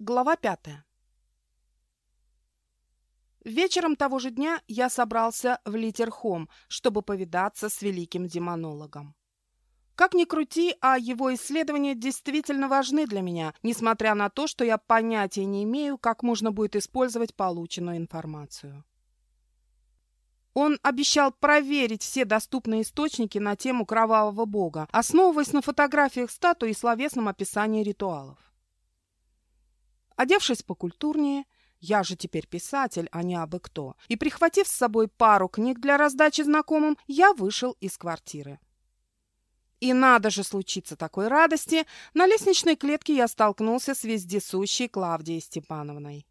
Глава пятая. Вечером того же дня я собрался в Литерхом, чтобы повидаться с великим демонологом. Как ни крути, а его исследования действительно важны для меня, несмотря на то, что я понятия не имею, как можно будет использовать полученную информацию. Он обещал проверить все доступные источники на тему кровавого бога, основываясь на фотографиях статуи и словесном описании ритуалов. Одевшись покультурнее, я же теперь писатель, а не абы кто, и прихватив с собой пару книг для раздачи знакомым, я вышел из квартиры. И надо же случиться такой радости, на лестничной клетке я столкнулся с вездесущей Клавдией Степановной.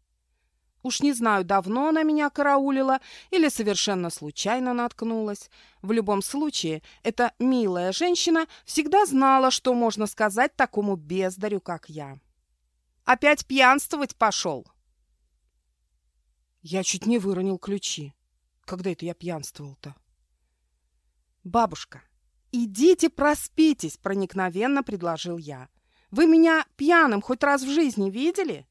Уж не знаю, давно она меня караулила или совершенно случайно наткнулась. В любом случае, эта милая женщина всегда знала, что можно сказать такому бездарю, как я. Опять пьянствовать пошел!» Я чуть не выронил ключи. Когда это я пьянствовал-то? «Бабушка, идите проспитесь!» — проникновенно предложил я. «Вы меня пьяным хоть раз в жизни видели?»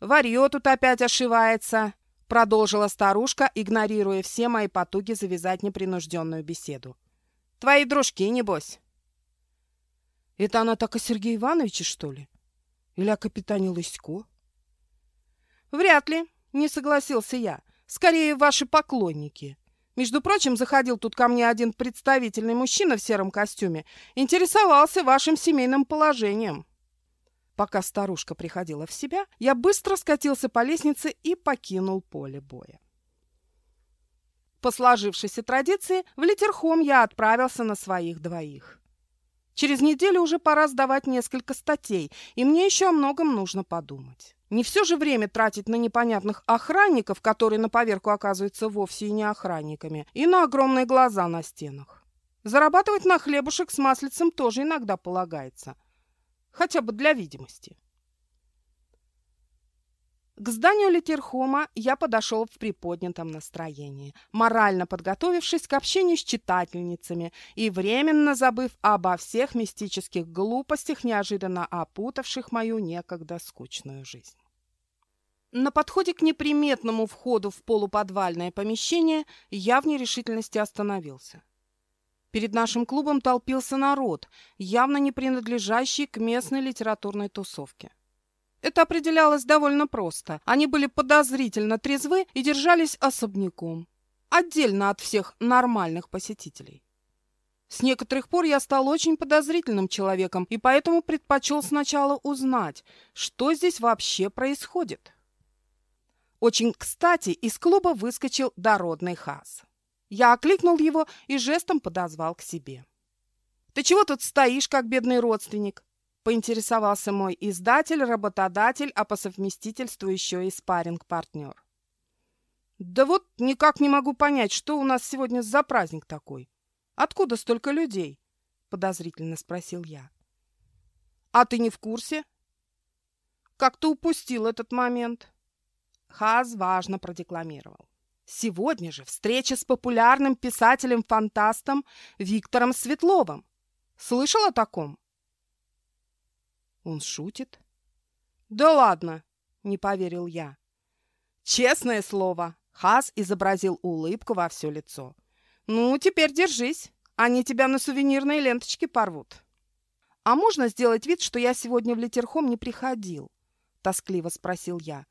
«Варье тут опять ошивается!» — продолжила старушка, игнорируя все мои потуги завязать непринужденную беседу. «Твои дружки, небось!» «Это она так о Сергее Ивановиче, что ли?» Или о капитане Лысько? Вряд ли, не согласился я. Скорее, ваши поклонники. Между прочим, заходил тут ко мне один представительный мужчина в сером костюме, интересовался вашим семейным положением. Пока старушка приходила в себя, я быстро скатился по лестнице и покинул поле боя. По сложившейся традиции, в Литерхом я отправился на своих двоих. Через неделю уже пора сдавать несколько статей, и мне еще о многом нужно подумать. Не все же время тратить на непонятных охранников, которые на поверку оказываются вовсе и не охранниками, и на огромные глаза на стенах. Зарабатывать на хлебушек с маслицем тоже иногда полагается. Хотя бы для видимости. К зданию Литерхома я подошел в приподнятом настроении, морально подготовившись к общению с читательницами и временно забыв обо всех мистических глупостях, неожиданно опутавших мою некогда скучную жизнь. На подходе к неприметному входу в полуподвальное помещение я в нерешительности остановился. Перед нашим клубом толпился народ, явно не принадлежащий к местной литературной тусовке. Это определялось довольно просто. Они были подозрительно трезвы и держались особняком, отдельно от всех нормальных посетителей. С некоторых пор я стал очень подозрительным человеком и поэтому предпочел сначала узнать, что здесь вообще происходит. Очень кстати из клуба выскочил дородный хас. Я окликнул его и жестом подозвал к себе. «Ты чего тут стоишь, как бедный родственник? Поинтересовался мой издатель, работодатель, а по совместительству еще и спарринг-партнер. «Да вот никак не могу понять, что у нас сегодня за праздник такой. Откуда столько людей?» — подозрительно спросил я. «А ты не в курсе?» «Как ты упустил этот момент?» Хаз важно продекламировал. «Сегодня же встреча с популярным писателем-фантастом Виктором Светловым. Слышал о таком?» Он шутит? Да ладно, не поверил я. Честное слово, Хас изобразил улыбку во все лицо. Ну, теперь держись, они тебя на сувенирные ленточки порвут. А можно сделать вид, что я сегодня в Литерхом не приходил? Тоскливо спросил я.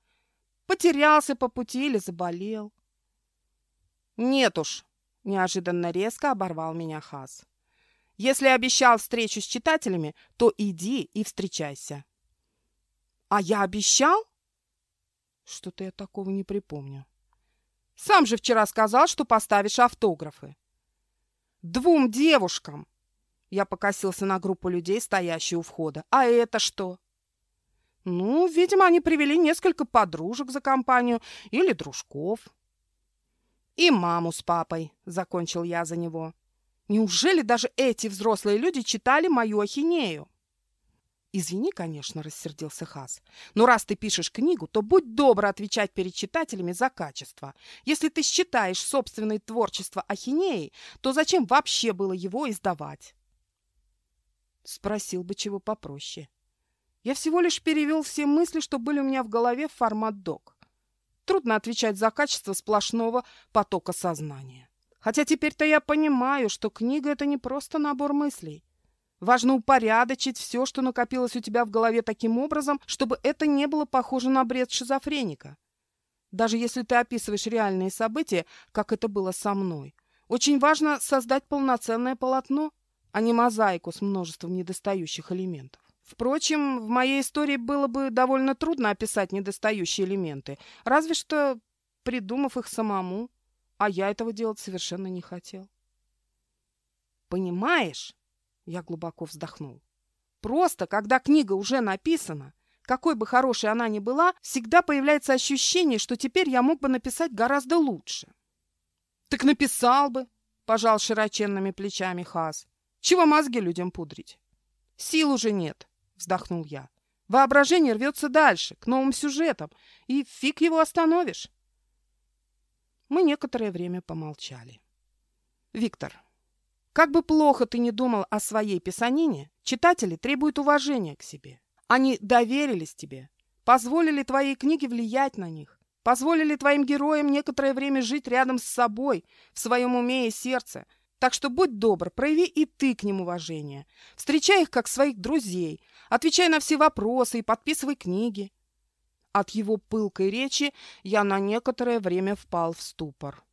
Потерялся по пути или заболел? Нет уж, неожиданно резко оборвал меня Хас. Если обещал встречу с читателями, то иди и встречайся. А я обещал? Что-то я такого не припомню. Сам же вчера сказал, что поставишь автографы. Двум девушкам. Я покосился на группу людей, стоящую у входа. А это что? Ну, видимо, они привели несколько подружек за компанию или дружков. И маму с папой, закончил я за него. Неужели даже эти взрослые люди читали мою ахинею? «Извини, конечно», — рассердился Хас. «Но раз ты пишешь книгу, то будь добр отвечать перед читателями за качество. Если ты считаешь собственное творчество ахинеей, то зачем вообще было его издавать?» Спросил бы чего попроще. Я всего лишь перевел все мысли, что были у меня в голове в формат док. Трудно отвечать за качество сплошного потока сознания. Хотя теперь-то я понимаю, что книга — это не просто набор мыслей. Важно упорядочить все, что накопилось у тебя в голове таким образом, чтобы это не было похоже на бред шизофреника. Даже если ты описываешь реальные события, как это было со мной. Очень важно создать полноценное полотно, а не мозаику с множеством недостающих элементов. Впрочем, в моей истории было бы довольно трудно описать недостающие элементы, разве что придумав их самому, а я этого делать совершенно не хотел. «Понимаешь?» Я глубоко вздохнул. Просто, когда книга уже написана, какой бы хорошей она ни была, всегда появляется ощущение, что теперь я мог бы написать гораздо лучше. Так написал бы, пожал широченными плечами Хас. Чего мозги людям пудрить? Сил уже нет, вздохнул я. Воображение рвется дальше, к новым сюжетам, и фиг его остановишь. Мы некоторое время помолчали. Виктор, как бы плохо ты ни думал о своей писанине, читатели требуют уважения к себе. Они доверились тебе, позволили твоей книге влиять на них, позволили твоим героям некоторое время жить рядом с собой, в своем уме и сердце. Так что будь добр, прояви и ты к ним уважение. Встречай их как своих друзей, отвечай на все вопросы и подписывай книги. От его пылкой речи я на некоторое время впал в ступор.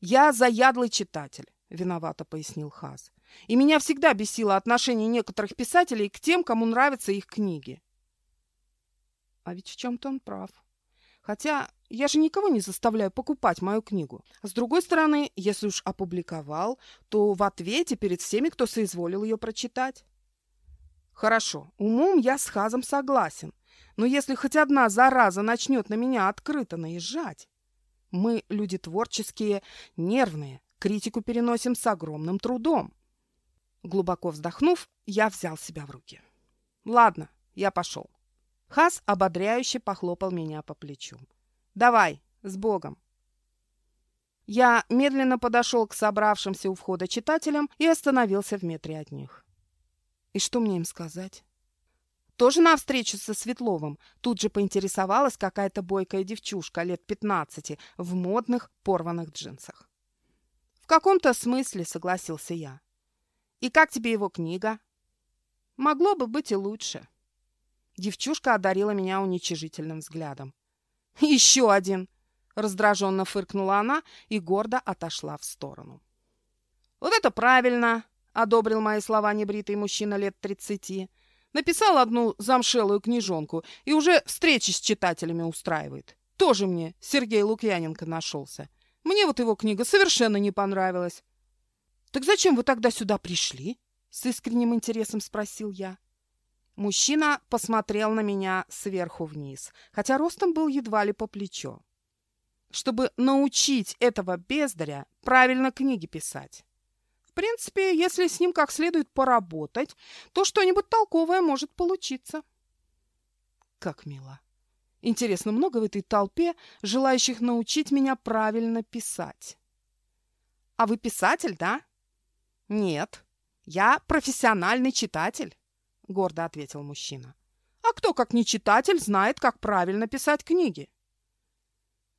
Я заядлый читатель. — виновато пояснил Хаз. «И меня всегда бесило отношение некоторых писателей к тем, кому нравятся их книги». А ведь в чем-то он прав. Хотя я же никого не заставляю покупать мою книгу. С другой стороны, если уж опубликовал, то в ответе перед всеми, кто соизволил ее прочитать. Хорошо, умом я с Хазом согласен. Но если хоть одна зараза начнет на меня открыто наезжать... Мы, люди творческие, нервные, критику переносим с огромным трудом. Глубоко вздохнув, я взял себя в руки. Ладно, я пошел. Хас ободряюще похлопал меня по плечу. Давай, с Богом. Я медленно подошел к собравшимся у входа читателям и остановился в метре от них. И что мне им сказать? Тоже на встречу со Светловым тут же поинтересовалась какая-то бойкая девчушка лет 15 в модных порванных джинсах. «В каком-то смысле», — согласился я. «И как тебе его книга?» «Могло бы быть и лучше». Девчушка одарила меня уничижительным взглядом. «Еще один!» — раздраженно фыркнула она и гордо отошла в сторону. «Вот это правильно!» — одобрил мои слова небритый мужчина лет тридцати. Написал одну замшелую книжонку и уже встречи с читателями устраивает. Тоже мне Сергей Лукьяненко нашелся. Мне вот его книга совершенно не понравилась. «Так зачем вы тогда сюда пришли?» — с искренним интересом спросил я. Мужчина посмотрел на меня сверху вниз, хотя ростом был едва ли по плечо. Чтобы научить этого бездаря правильно книги писать. Принципе, если с ним как следует поработать, то что-нибудь толковое может получиться. Как мило. Интересно, много в этой толпе желающих научить меня правильно писать? А вы писатель, да? Нет, я профессиональный читатель, гордо ответил мужчина. А кто, как не читатель, знает, как правильно писать книги?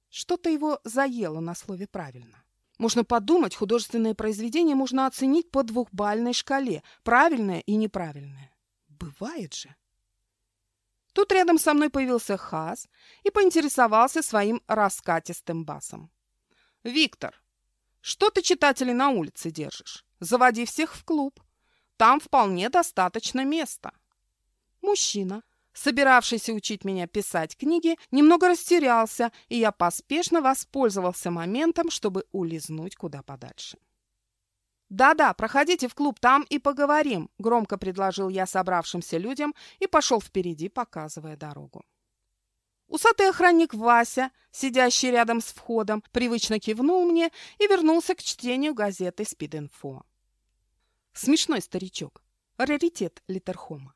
Что-то его заело на слове «правильно». Можно подумать, художественное произведение можно оценить по двухбальной шкале, правильное и неправильное. Бывает же. Тут рядом со мной появился Хас и поинтересовался своим раскатистым басом. «Виктор, что ты читателей на улице держишь? Заводи всех в клуб. Там вполне достаточно места». Мужчина, собиравшийся учить меня писать книги, немного растерялся, и я поспешно воспользовался моментом, чтобы улизнуть куда подальше. «Да-да, проходите в клуб, там и поговорим», — громко предложил я собравшимся людям и пошел впереди, показывая дорогу. Усатый охранник Вася, сидящий рядом с входом, привычно кивнул мне и вернулся к чтению газеты «Спид-инфо». Смешной старичок. Раритет Литерхома.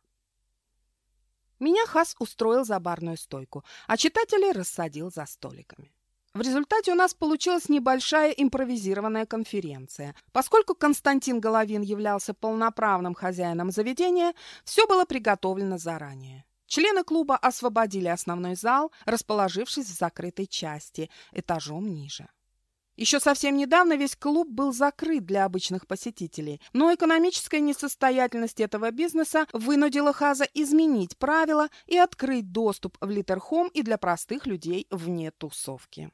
Меня Хас устроил за барную стойку, а читателей рассадил за столиками. В результате у нас получилась небольшая импровизированная конференция. Поскольку Константин Головин являлся полноправным хозяином заведения, все было приготовлено заранее. Члены клуба освободили основной зал, расположившись в закрытой части, этажом ниже. Еще совсем недавно весь клуб был закрыт для обычных посетителей, но экономическая несостоятельность этого бизнеса вынудила Хаза изменить правила и открыть доступ в Литерхом и для простых людей вне тусовки.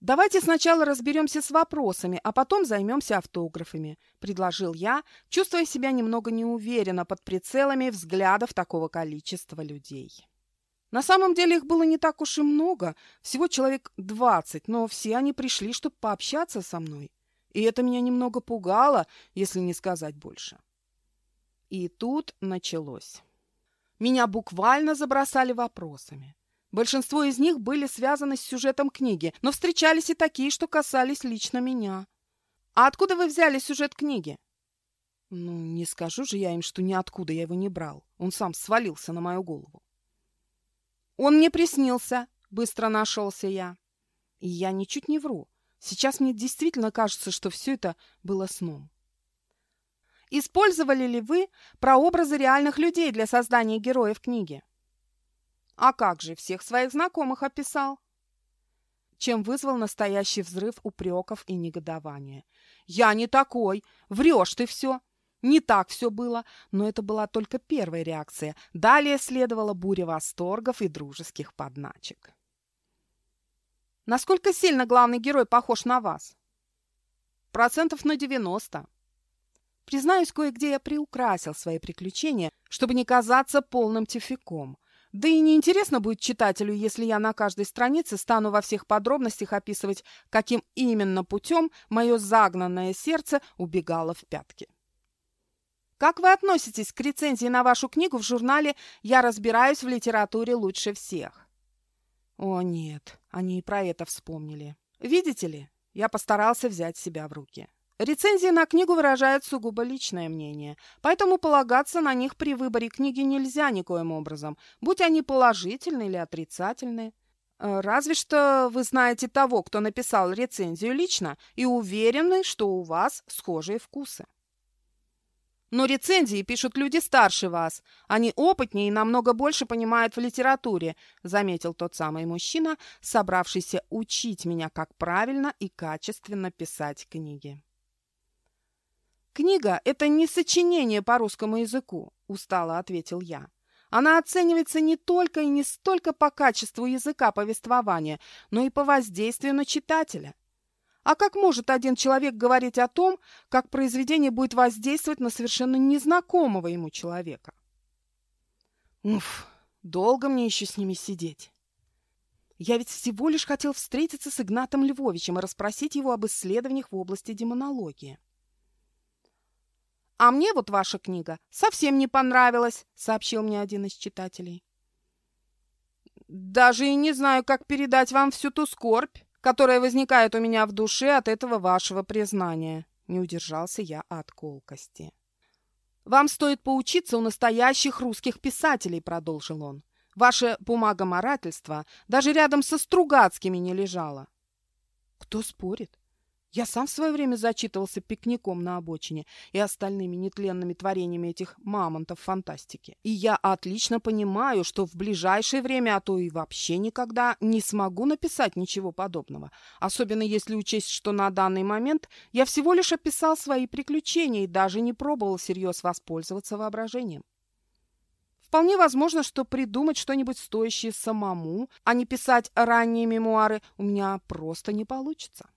«Давайте сначала разберемся с вопросами, а потом займемся автографами», – предложил я, чувствуя себя немного неуверенно под прицелами взглядов такого количества людей. На самом деле их было не так уж и много, всего человек двадцать, но все они пришли, чтобы пообщаться со мной. И это меня немного пугало, если не сказать больше. И тут началось. Меня буквально забросали вопросами. Большинство из них были связаны с сюжетом книги, но встречались и такие, что касались лично меня. «А откуда вы взяли сюжет книги?» «Ну, не скажу же я им, что ниоткуда я его не брал. Он сам свалился на мою голову». «Он мне приснился», — быстро нашелся я. И я ничуть не вру. Сейчас мне действительно кажется, что все это было сном. Использовали ли вы прообразы реальных людей для создания героев книги? А как же, всех своих знакомых описал. Чем вызвал настоящий взрыв упреков и негодования. «Я не такой! Врешь ты все!» Не так все было, но это была только первая реакция. Далее следовала буря восторгов и дружеских подначек. Насколько сильно главный герой похож на вас? Процентов на 90. Признаюсь, кое-где я приукрасил свои приключения, чтобы не казаться полным тюфяком. Да и неинтересно будет читателю, если я на каждой странице стану во всех подробностях описывать, каким именно путем мое загнанное сердце убегало в пятки. Как вы относитесь к рецензии на вашу книгу в журнале «Я разбираюсь в литературе лучше всех»? О, нет, они и про это вспомнили. Видите ли, я постарался взять себя в руки. Рецензии на книгу выражают сугубо личное мнение, поэтому полагаться на них при выборе книги нельзя никоим образом, будь они положительные или отрицательные. Э, разве что вы знаете того, кто написал рецензию лично, и уверены, что у вас схожие вкусы. Но рецензии пишут люди старше вас. Они опытнее и намного больше понимают в литературе, заметил тот самый мужчина, собравшийся учить меня, как правильно и качественно писать книги. «Книга — это не сочинение по русскому языку», — устало ответил я. «Она оценивается не только и не столько по качеству языка повествования, но и по воздействию на читателя. А как может один человек говорить о том, как произведение будет воздействовать на совершенно незнакомого ему человека? Уф, долго мне еще с ними сидеть. Я ведь всего лишь хотел встретиться с Игнатом Львовичем и расспросить его об исследованиях в области демонологии. «А мне вот ваша книга совсем не понравилась», — сообщил мне один из читателей. «Даже и не знаю, как передать вам всю ту скорбь, которая возникает у меня в душе от этого вашего признания», — не удержался я от колкости. «Вам стоит поучиться у настоящих русских писателей», — продолжил он. «Ваше бумагоморательство даже рядом со Стругацкими не лежало». «Кто спорит? Я сам в свое время зачитывался пикником на обочине и остальными нетленными творениями этих мамонтов фантастики. И я отлично понимаю, что в ближайшее время, а то и вообще никогда, не смогу написать ничего подобного. Особенно если учесть, что на данный момент я всего лишь описал свои приключения и даже не пробовал всерьез воспользоваться воображением. Вполне возможно, что придумать что-нибудь стоящее самому, а не писать ранние мемуары, у меня просто не получится.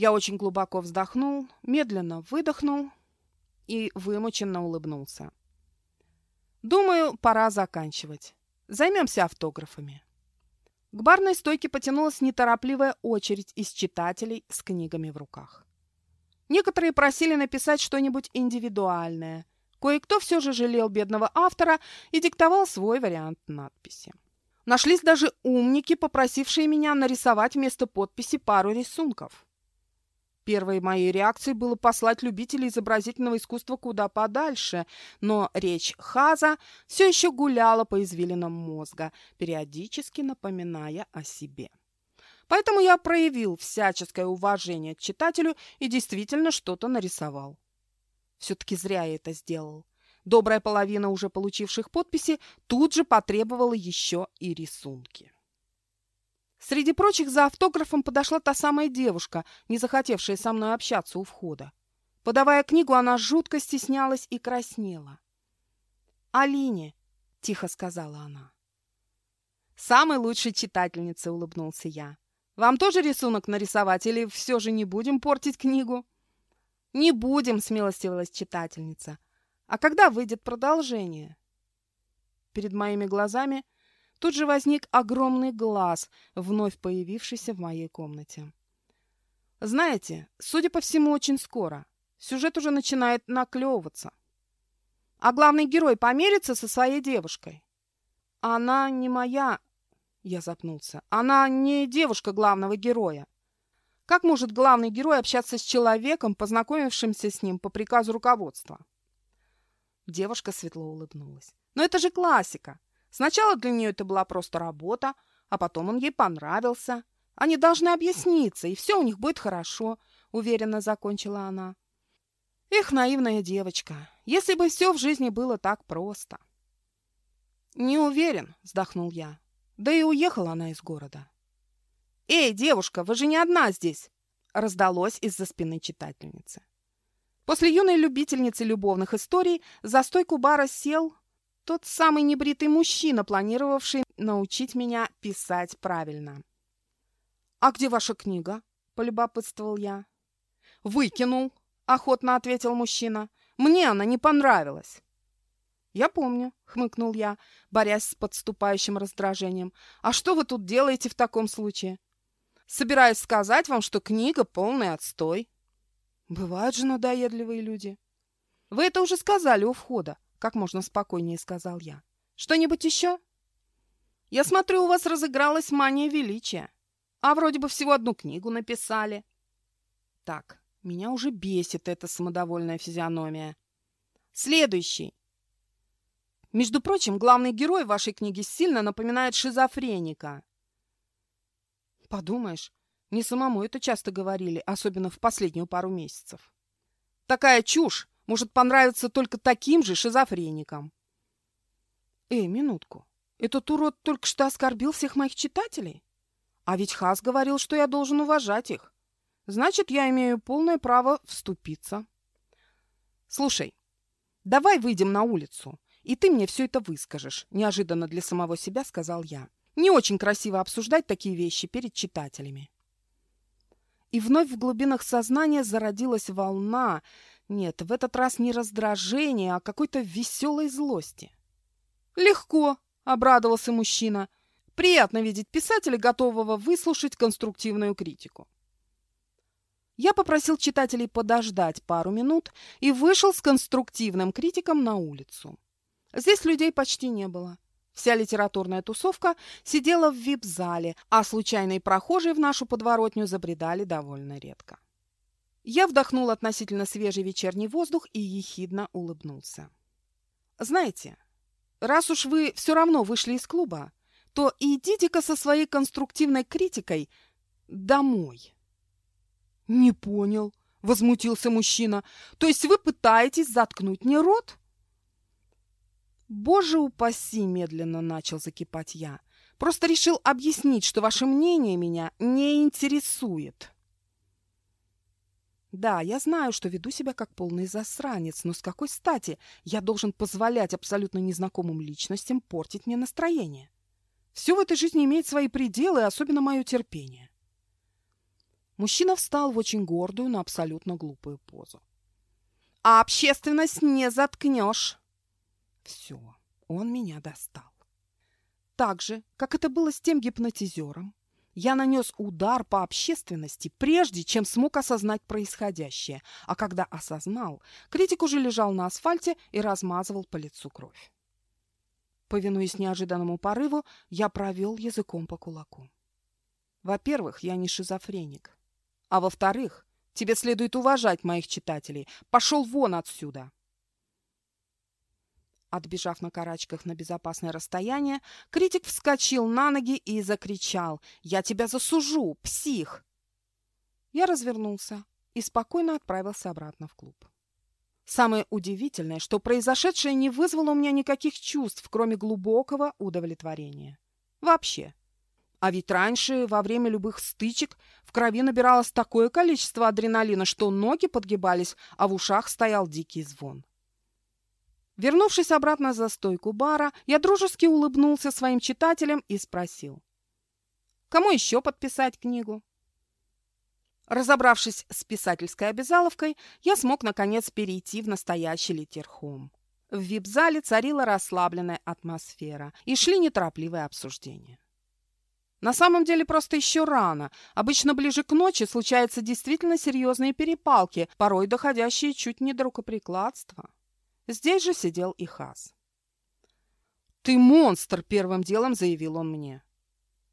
Я очень глубоко вздохнул, медленно выдохнул и вымученно улыбнулся. Думаю, пора заканчивать. Займемся автографами. К барной стойке потянулась неторопливая очередь из читателей с книгами в руках. Некоторые просили написать что-нибудь индивидуальное. Кое-кто все же жалел бедного автора и диктовал свой вариант надписи. Нашлись даже умники, попросившие меня нарисовать вместо подписи пару рисунков. Первой моей реакцией было послать любителей изобразительного искусства куда подальше, но речь Хаза все еще гуляла по извилинам мозга, периодически напоминая о себе. Поэтому я проявил всяческое уважение к читателю и действительно что-то нарисовал. Все-таки зря я это сделал. Добрая половина уже получивших подписи тут же потребовала еще и рисунки. Среди прочих за автографом подошла та самая девушка, не захотевшая со мной общаться у входа. Подавая книгу, она жутко стеснялась и краснела. «Алине», — тихо сказала она. «Самой лучшей читательнице», — улыбнулся я. Вам тоже рисунок нарисовать или все же не будем портить книгу?» «Не будем», — смилостивилась читательница. «А когда выйдет продолжение?» Перед моими глазами тут же возник огромный глаз, вновь появившийся в моей комнате. «Знаете, судя по всему, очень скоро. Сюжет уже начинает наклевываться. А главный герой померится со своей девушкой. Она не моя, я запнулся. Она не девушка главного героя. Как может главный герой общаться с человеком, познакомившимся с ним по приказу руководства? Девушка светло улыбнулась. Но это же классика. Сначала для нее это была просто работа, а потом он ей понравился. Они должны объясниться, и все у них будет хорошо, уверенно закончила она. Эх, наивная девочка, если бы все в жизни было так просто. Не уверен, вздохнул я. Да и уехала она из города. «Эй, девушка, вы же не одна здесь!» раздалось из-за спины читательницы. После юной любительницы любовных историй за стойку бара сел тот самый небритый мужчина, планировавший научить меня писать правильно. «А где ваша книга?» — полюбопытствовал я. «Выкинул», — охотно ответил мужчина. «Мне она не понравилась». «Я помню», — хмыкнул я, борясь с подступающим раздражением. «А что вы тут делаете в таком случае?» «Собираюсь сказать вам, что книга полный отстой». «Бывают же надоедливые люди». «Вы это уже сказали у входа», — как можно спокойнее сказал я. «Что-нибудь еще?» «Я смотрю, у вас разыгралась мания величия. А вроде бы всего одну книгу написали». «Так, меня уже бесит эта самодовольная физиономия». «Следующий. Между прочим, главный герой вашей книги сильно напоминает шизофреника. Подумаешь, не самому это часто говорили, особенно в последнюю пару месяцев. Такая чушь может понравиться только таким же шизофреникам. Эй, минутку. Этот урод только что оскорбил всех моих читателей? А ведь Хас говорил, что я должен уважать их. Значит, я имею полное право вступиться. Слушай, давай выйдем на улицу. И ты мне все это выскажешь», – неожиданно для самого себя сказал я. «Не очень красиво обсуждать такие вещи перед читателями». И вновь в глубинах сознания зародилась волна, нет, в этот раз не раздражения, а какой-то веселой злости. «Легко», — обрадовался мужчина. «Приятно видеть писателя, готового выслушать конструктивную критику». Я попросил читателей подождать пару минут и вышел с конструктивным критиком на улицу. Здесь людей почти не было. Вся литературная тусовка сидела в вип-зале, а случайные прохожие в нашу подворотню забредали довольно редко. Я вдохнул относительно свежий вечерний воздух и ехидно улыбнулся. «Знаете, раз уж вы все равно вышли из клуба, то идите-ка со своей конструктивной критикой домой». «Не понял», — возмутился мужчина. «То есть вы пытаетесь заткнуть мне рот?» «Боже упаси!» – медленно начал закипать я. «Просто решил объяснить, что ваше мнение меня не интересует». Да, я знаю, что веду себя как полный засранец, но с какой стати я должен позволять абсолютно незнакомым личностям портить мне настроение? Все в этой жизни имеет свои пределы, особенно мое терпение. Мужчина встал в очень гордую, но абсолютно глупую позу. «А общественность не заткнешь!» Все, он меня достал. Так же, как это было с тем гипнотизером, я нанес удар по общественности, прежде чем смог осознать происходящее, а когда осознал, критик уже лежал на асфальте и размазывал по лицу кровь. Повинуясь неожиданному порыву, я провел языком по кулаку. Во-первых, я не шизофреник. А во-вторых, Тебе следует уважать моих читателей. Пошел вон отсюда!» Отбежав на карачках на безопасное расстояние, критик вскочил на ноги и закричал «Я тебя засужу, псих!» Я развернулся и спокойно отправился обратно в клуб. Самое удивительное, что произошедшее не вызвало у меня никаких чувств, кроме глубокого удовлетворения. Вообще. А ведь раньше, во время любых стычек, в крови набиралось такое количество адреналина, что ноги подгибались, а в ушах стоял дикий звон. Вернувшись обратно за стойку бара, я дружески улыбнулся своим читателям и спросил. «Кому еще подписать книгу?» Разобравшись с писательской обязаловкой, я смог, наконец, перейти в настоящий литерхом. В вип-зале царила расслабленная атмосфера и шли неторопливые обсуждения. На самом деле просто еще рано. Обычно ближе к ночи случаются действительно серьезные перепалки, порой доходящие чуть не до рукоприкладства. Здесь же сидел и Хас. «Ты монстр!» — первым делом заявил он мне.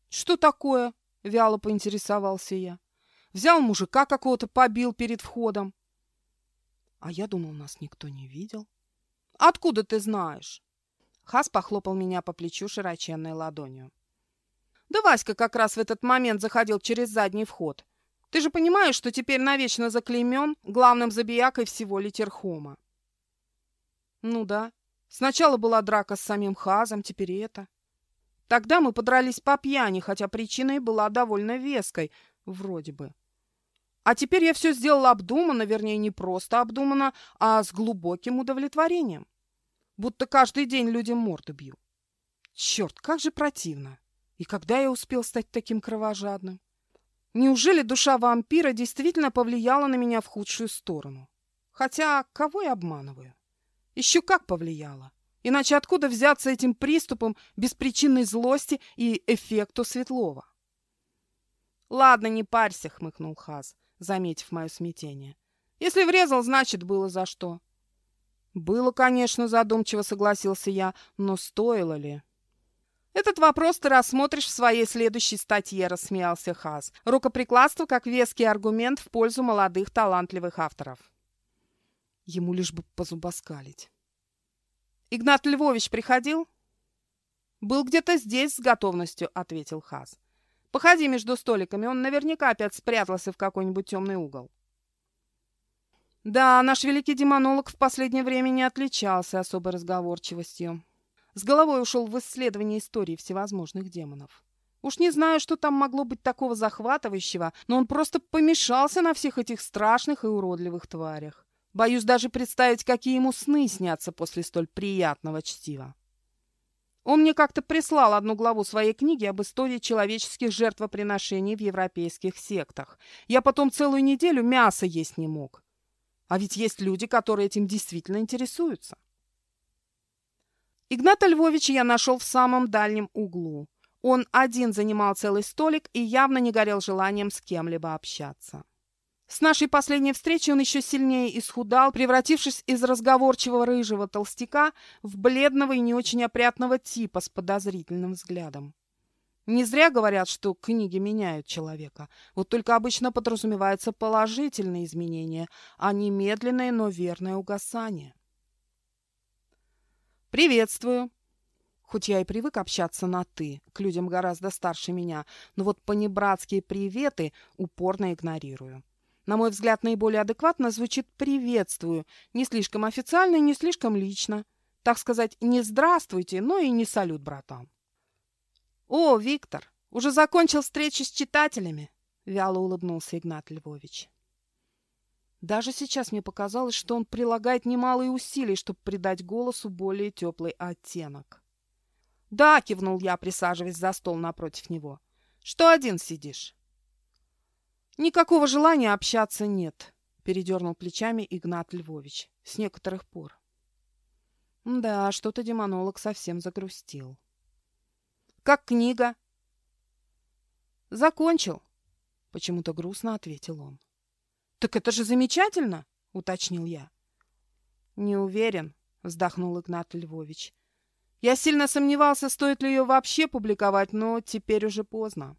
«Что такое?» — вяло поинтересовался я. «Взял мужика какого-то, побил перед входом». «А я думал, нас никто не видел». «Откуда ты знаешь?» Хас похлопал меня по плечу широченной ладонью. «Да Васька как раз в этот момент заходил через задний вход. Ты же понимаешь, что теперь навечно заклеймен главным забиякой всего Литерхома?» Ну да. Сначала была драка с самим Хазом, теперь это. Тогда мы подрались по пьяни, хотя причина и была довольно веской, вроде бы. А теперь я все сделала обдуманно, вернее, не просто обдуманно, а с глубоким удовлетворением. Будто каждый день людям морды бью. Черт, как же противно. И когда я успел стать таким кровожадным? Неужели душа вампира действительно повлияла на меня в худшую сторону? Хотя, кого я обманываю? Еще как повлияло. Иначе откуда взяться этим приступом беспричинной злости и эффекту Светлова? «Ладно, не парься», — хмыкнул Хаз, заметив мое смятение. «Если врезал, значит, было за что». «Было, конечно», — задумчиво согласился я, но стоило ли? «Этот вопрос ты рассмотришь в своей следующей статье», — рассмеялся Хаз. «Рукоприкладство как веский аргумент в пользу молодых талантливых авторов». Ему лишь бы позубоскалить. «Игнат Львович приходил?» «Был где-то здесь с готовностью», — ответил Хас. «Походи между столиками, он наверняка опять спрятался в какой-нибудь темный угол». Да, наш великий демонолог в последнее время не отличался особой разговорчивостью. С головой ушел в исследование истории всевозможных демонов. Уж не знаю, что там могло быть такого захватывающего, но он просто помешался на всех этих страшных и уродливых тварях. Боюсь даже представить, какие ему сны снятся после столь приятного чтива. Он мне как-то прислал одну главу своей книги об истории человеческих жертвоприношений в европейских сектах. Я потом целую неделю мясо есть не мог. А ведь есть люди, которые этим действительно интересуются. Игната Львовича я нашел в самом дальнем углу. Он один занимал целый столик и явно не горел желанием с кем-либо общаться. С нашей последней встречи он еще сильнее исхудал, превратившись из разговорчивого рыжего толстяка в бледного и не очень опрятного типа с подозрительным взглядом. Не зря говорят, что книги меняют человека. Вот только обычно подразумеваются положительные изменения, а не медленное, но верное угасание. «Приветствую!» Хоть я и привык общаться на «ты», к людям гораздо старше меня, но вот понебратские приветы упорно игнорирую. На мой взгляд, наиболее адекватно звучит «приветствую», не слишком официально не слишком лично. Так сказать, не «здравствуйте», но и не «салют, братан». «О, Виктор, уже закончил встречу с читателями?» — вяло улыбнулся Игнат Львович. Даже сейчас мне показалось, что он прилагает немалые усилия, чтобы придать голосу более теплый оттенок. «Да», — кивнул я, присаживаясь за стол напротив него. «Что один сидишь?» Никакого желания общаться нет, передернул плечами Игнат Львович. С некоторых пор. Да, что-то демонолог совсем загрустил. Как книга? Закончил, почему-то грустно ответил он. Так это же замечательно, уточнил я. Не уверен, вздохнул Игнат Львович. Я сильно сомневался, стоит ли ее вообще публиковать, но теперь уже поздно.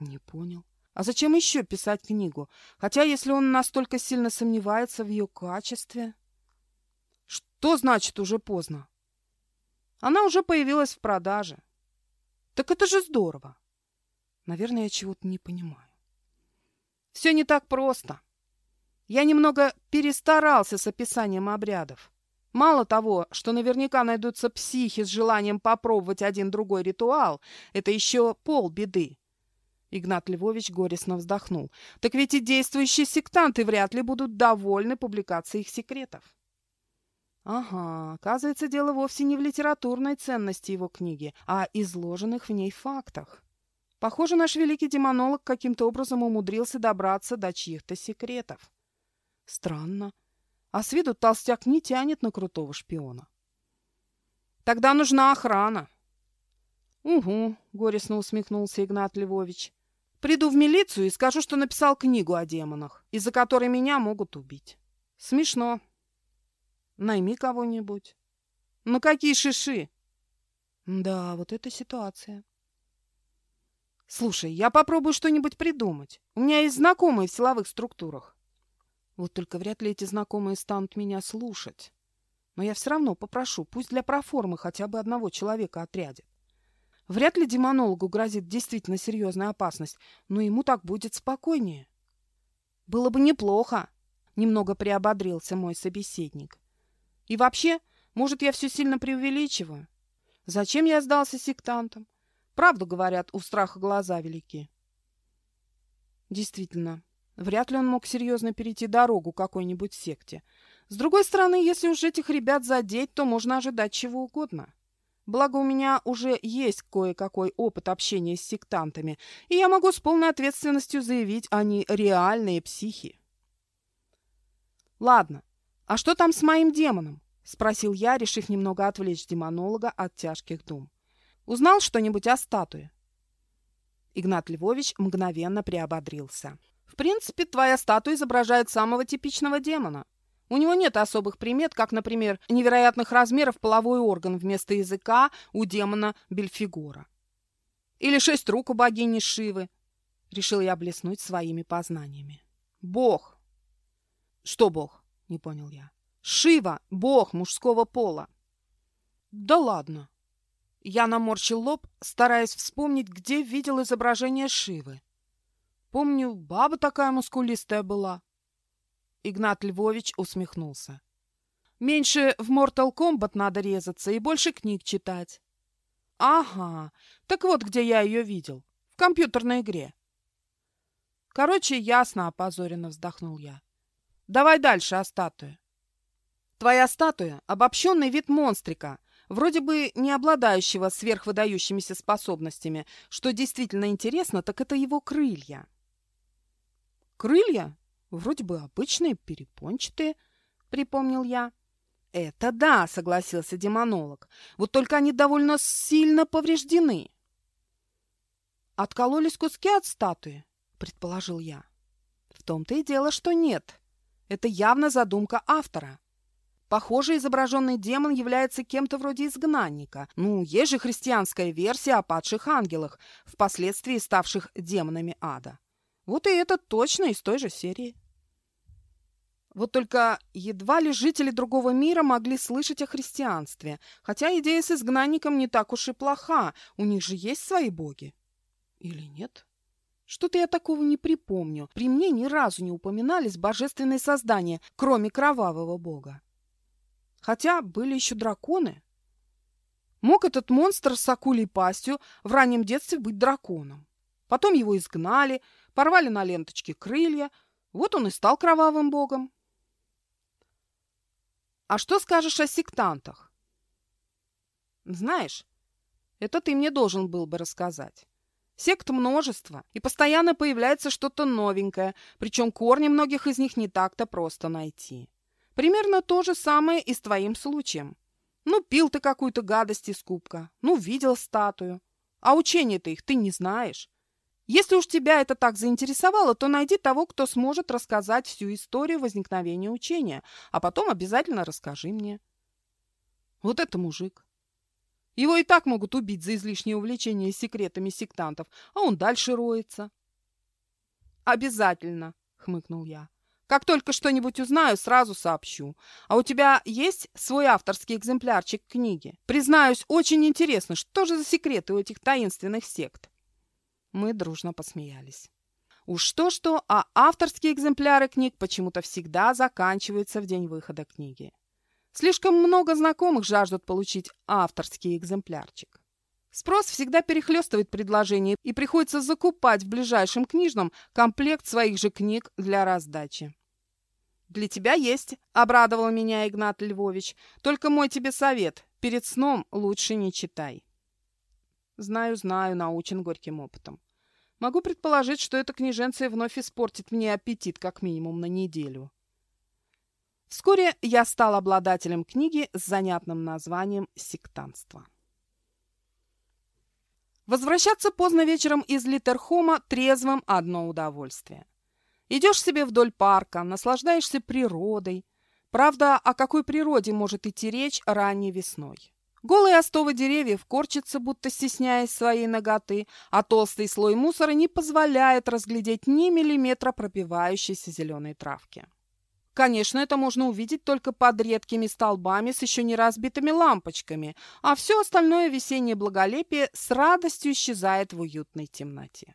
Не понял. А зачем еще писать книгу? Хотя, если он настолько сильно сомневается в ее качестве... Что значит уже поздно? Она уже появилась в продаже. Так это же здорово. Наверное, я чего-то не понимаю. Все не так просто. Я немного перестарался с описанием обрядов. Мало того, что наверняка найдутся психи с желанием попробовать один другой ритуал, это еще полбеды. Игнат Львович горестно вздохнул. Так ведь и действующие сектанты вряд ли будут довольны публикацией их секретов. Ага, оказывается, дело вовсе не в литературной ценности его книги, а изложенных в ней фактах. Похоже, наш великий демонолог каким-то образом умудрился добраться до чьих-то секретов. Странно. А с виду толстяк не тянет на крутого шпиона. Тогда нужна охрана. Угу, горестно усмехнулся Игнат Львович. Приду в милицию и скажу, что написал книгу о демонах, из-за которой меня могут убить. Смешно. Найми кого-нибудь. Ну какие шиши? Да, вот эта ситуация. Слушай, я попробую что-нибудь придумать. У меня есть знакомые в силовых структурах. Вот только вряд ли эти знакомые станут меня слушать. Но я все равно попрошу, пусть для проформы хотя бы одного человека отрядит. Вряд ли демонологу грозит действительно серьезная опасность, но ему так будет спокойнее. Было бы неплохо, немного приободрился мой собеседник. И вообще, может, я все сильно преувеличиваю? Зачем я сдался сектантам? Правду говорят, у страха глаза велики. Действительно, вряд ли он мог серьезно перейти дорогу какой-нибудь секте. С другой стороны, если уж этих ребят задеть, то можно ожидать чего угодно. Благо, у меня уже есть кое-какой опыт общения с сектантами, и я могу с полной ответственностью заявить, они реальные психи. Ладно, а что там с моим демоном? — спросил я, решив немного отвлечь демонолога от тяжких дум. «Узнал что-нибудь о статуе?» Игнат Львович мгновенно приободрился. «В принципе, твоя статуя изображает самого типичного демона. У него нет особых примет, как, например, невероятных размеров половой орган вместо языка у демона Бельфигора. Или шесть рук у богини Шивы. Решил я блеснуть своими познаниями. Бог. Что бог? Не понял я. Шива – бог мужского пола. Да ладно. Я наморщил лоб, стараясь вспомнить, где видел изображение Шивы. Помню, баба такая мускулистая была. Игнат Львович усмехнулся. Меньше в Mortal Kombat надо резаться и больше книг читать. Ага, так вот где я ее видел. В компьютерной игре. Короче, ясно, опозоренно вздохнул я. Давай дальше о статуе. Твоя статуя — обобщенный вид монстрика, вроде бы не обладающего сверхвыдающимися способностями. Что действительно интересно, так это его крылья. Крылья? Вроде бы обычные, перепончатые, припомнил я. Это да, согласился демонолог. Вот только они довольно сильно повреждены. Откололись куски от статуи, предположил я. В том-то и дело, что нет. Это явно задумка автора. Похоже, изображенный демон является кем-то вроде изгнанника. Ну, есть же христианская версия о падших ангелах, впоследствии ставших демонами ада. Вот и это точно из той же серии. Вот только едва ли жители другого мира могли слышать о христианстве, хотя идея с изгнанником не так уж и плоха, у них же есть свои боги. Или нет? Что-то я такого не припомню. При мне ни разу не упоминались божественные создания, кроме кровавого бога. Хотя были еще драконы. Мог этот монстр с акулей пастью в раннем детстве быть драконом. Потом его изгнали, порвали на ленточке крылья. Вот он и стал кровавым богом. А что скажешь о сектантах? Знаешь, это ты мне должен был бы рассказать. Сект множество, и постоянно появляется что-то новенькое, причем корни многих из них не так-то просто найти. Примерно то же самое и с твоим случаем. Ну, пил ты какую-то гадость из кубка, ну, видел статую. А учение-то их ты не знаешь. Если уж тебя это так заинтересовало, то найди того, кто сможет рассказать всю историю возникновения учения, а потом обязательно расскажи мне. Вот это мужик. Его и так могут убить за излишнее увлечение секретами сектантов, а он дальше роется. «Обязательно», — хмыкнул я. «Как только что-нибудь узнаю, сразу сообщу. А у тебя есть свой авторский экземплярчик книги? Признаюсь, очень интересно, что же за секреты у этих таинственных сект?» Мы дружно посмеялись. Уж что-что, а авторские экземпляры книг почему-то всегда заканчиваются в день выхода книги. Слишком много знакомых жаждут получить авторский экземплярчик. Спрос всегда перехлестывает предложение, и приходится закупать в ближайшем книжном комплект своих же книг для раздачи. «Для тебя есть», — обрадовал меня Игнат Львович. «Только мой тебе совет. Перед сном лучше не читай». Знаю, знаю, научен горьким опытом. Могу предположить, что эта книженция вновь испортит мне аппетит как минимум на неделю. Вскоре я стал обладателем книги с занятным названием «Сектанство». Возвращаться поздно вечером из Литерхома трезвым – одно удовольствие. Идешь себе вдоль парка, наслаждаешься природой. Правда, о какой природе может идти речь ранней весной? Голые остовы деревьев корчатся, будто стесняясь своей ноготы, а толстый слой мусора не позволяет разглядеть ни миллиметра пробивающейся зеленой травки. Конечно, это можно увидеть только под редкими столбами с еще не разбитыми лампочками, а все остальное весеннее благолепие с радостью исчезает в уютной темноте.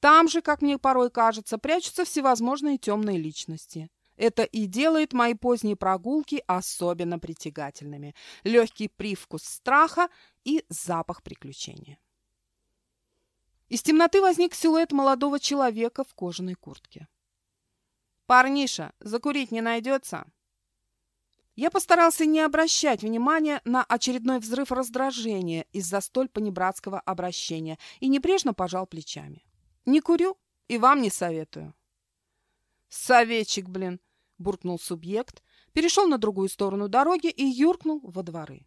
Там же, как мне порой кажется, прячутся всевозможные темные личности. Это и делает мои поздние прогулки особенно притягательными. Легкий привкус страха и запах приключения. Из темноты возник силуэт молодого человека в кожаной куртке. «Парниша, закурить не найдется?» Я постарался не обращать внимания на очередной взрыв раздражения из-за столь понебратского обращения и небрежно пожал плечами. «Не курю и вам не советую». «Советчик, блин!» – буркнул субъект, перешел на другую сторону дороги и юркнул во дворы.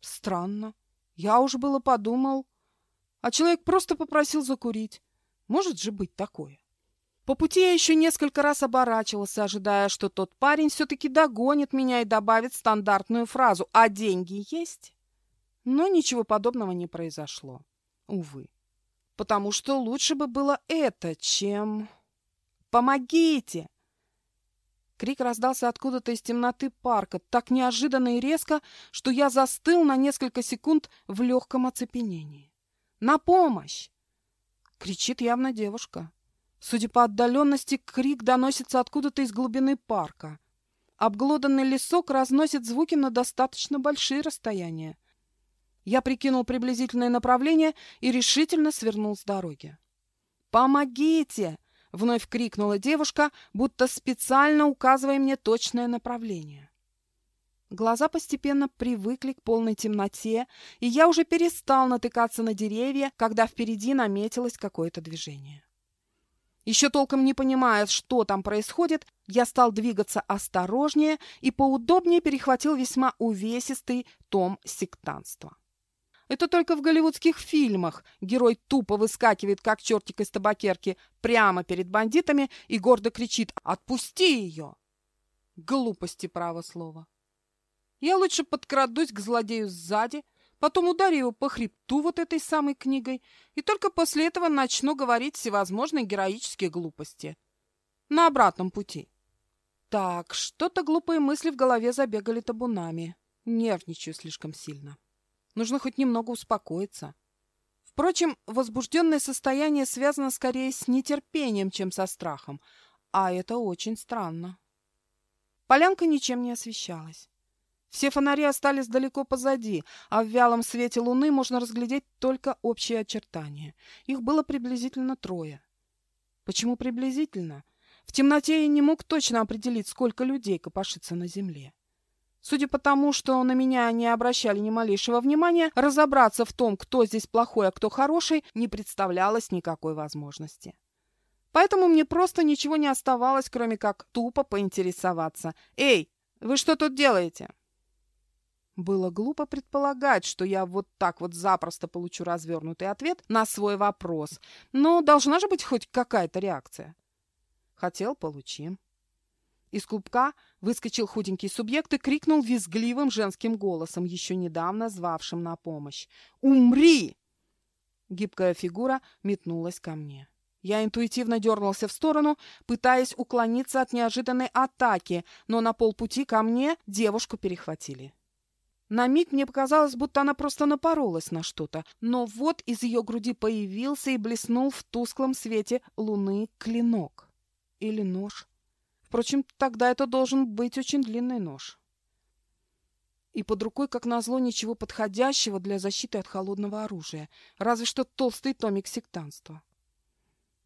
«Странно. Я уж было подумал. А человек просто попросил закурить. Может же быть такое?» По пути я еще несколько раз оборачивался, ожидая, что тот парень все-таки догонит меня и добавит стандартную фразу «А деньги есть?». Но ничего подобного не произошло. Увы. Потому что лучше бы было это, чем... «Помогите!» Крик раздался откуда-то из темноты парка, так неожиданно и резко, что я застыл на несколько секунд в легком оцепенении. «На помощь!» Кричит явно девушка. Судя по отдаленности, крик доносится откуда-то из глубины парка. Обглоданный лесок разносит звуки на достаточно большие расстояния. Я прикинул приблизительное направление и решительно свернул с дороги. «Помогите!» — вновь крикнула девушка, будто специально указывая мне точное направление. Глаза постепенно привыкли к полной темноте, и я уже перестал натыкаться на деревья, когда впереди наметилось какое-то движение. Еще толком не понимая, что там происходит, я стал двигаться осторожнее и поудобнее перехватил весьма увесистый том сектанства. Это только в голливудских фильмах герой тупо выскакивает, как чертик из табакерки, прямо перед бандитами и гордо кричит «Отпусти ее!» Глупости, право слово. Я лучше подкрадусь к злодею сзади, потом ударю его по хребту вот этой самой книгой, и только после этого начну говорить всевозможные героические глупости. На обратном пути. Так, что-то глупые мысли в голове забегали табунами. Нервничаю слишком сильно. Нужно хоть немного успокоиться. Впрочем, возбужденное состояние связано скорее с нетерпением, чем со страхом, а это очень странно. Полянка ничем не освещалась. Все фонари остались далеко позади, а в вялом свете луны можно разглядеть только общие очертания. Их было приблизительно трое. Почему приблизительно? В темноте я не мог точно определить, сколько людей копошится на земле. Судя по тому, что на меня не обращали ни малейшего внимания, разобраться в том, кто здесь плохой, а кто хороший, не представлялось никакой возможности. Поэтому мне просто ничего не оставалось, кроме как тупо поинтересоваться. «Эй, вы что тут делаете?» Было глупо предполагать, что я вот так вот запросто получу развернутый ответ на свой вопрос, но должна же быть хоть какая-то реакция. Хотел – получим. Из клубка выскочил худенький субъект и крикнул визгливым женским голосом, еще недавно звавшим на помощь. «Умри!» Гибкая фигура метнулась ко мне. Я интуитивно дернулся в сторону, пытаясь уклониться от неожиданной атаки, но на полпути ко мне девушку перехватили. На миг мне показалось, будто она просто напоролась на что-то, но вот из ее груди появился и блеснул в тусклом свете луны клинок. Или нож. Впрочем, тогда это должен быть очень длинный нож. И под рукой, как назло, ничего подходящего для защиты от холодного оружия, разве что толстый томик сектанства.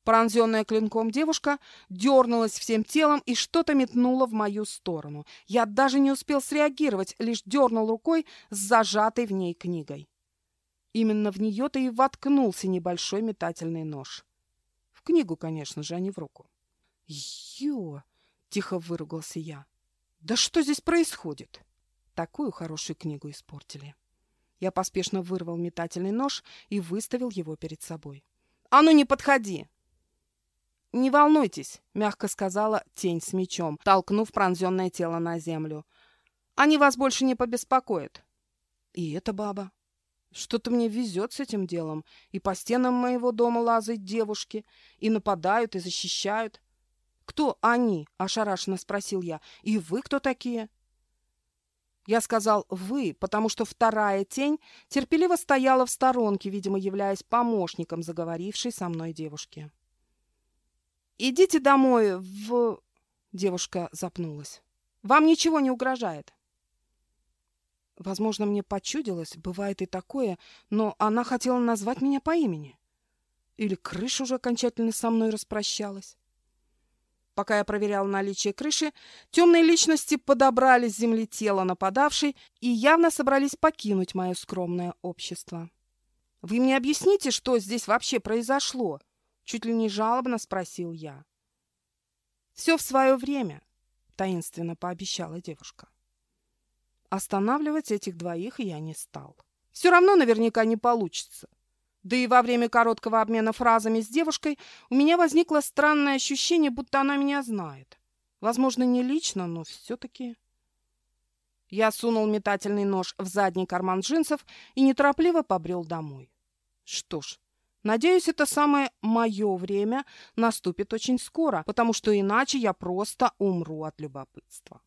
Пронзенная клинком девушка дернулась всем телом и что-то метнула в мою сторону. Я даже не успел среагировать, лишь дернул рукой с зажатой в ней книгой. Именно в нее-то и воткнулся небольшой метательный нож. В книгу, конечно же, а не в руку. «Ё!» — тихо выругался я. «Да что здесь происходит?» Такую хорошую книгу испортили. Я поспешно вырвал метательный нож и выставил его перед собой. «А ну не подходи!» «Не волнуйтесь», — мягко сказала тень с мечом, толкнув пронзенное тело на землю. «Они вас больше не побеспокоят». «И эта баба. Что-то мне везет с этим делом. И по стенам моего дома лазают девушки, и нападают, и защищают». «Кто они?» — ошарашенно спросил я. «И вы кто такие?» Я сказал «вы», потому что вторая тень терпеливо стояла в сторонке, видимо, являясь помощником заговорившей со мной девушки. «Идите домой в...» Девушка запнулась. «Вам ничего не угрожает». Возможно, мне почудилось, бывает и такое, но она хотела назвать меня по имени. Или крыша уже окончательно со мной распрощалась. Пока я проверял наличие крыши, темные личности подобрали с земли тело нападавшей и явно собрались покинуть мое скромное общество. «Вы мне объясните, что здесь вообще произошло?» Чуть ли не жалобно спросил я. «Все в свое время», — таинственно пообещала девушка. Останавливать этих двоих я не стал. Все равно наверняка не получится. Да и во время короткого обмена фразами с девушкой у меня возникло странное ощущение, будто она меня знает. Возможно, не лично, но все-таки... Я сунул метательный нож в задний карман джинсов и неторопливо побрел домой. Что ж, Надеюсь, это самое мое время наступит очень скоро, потому что иначе я просто умру от любопытства.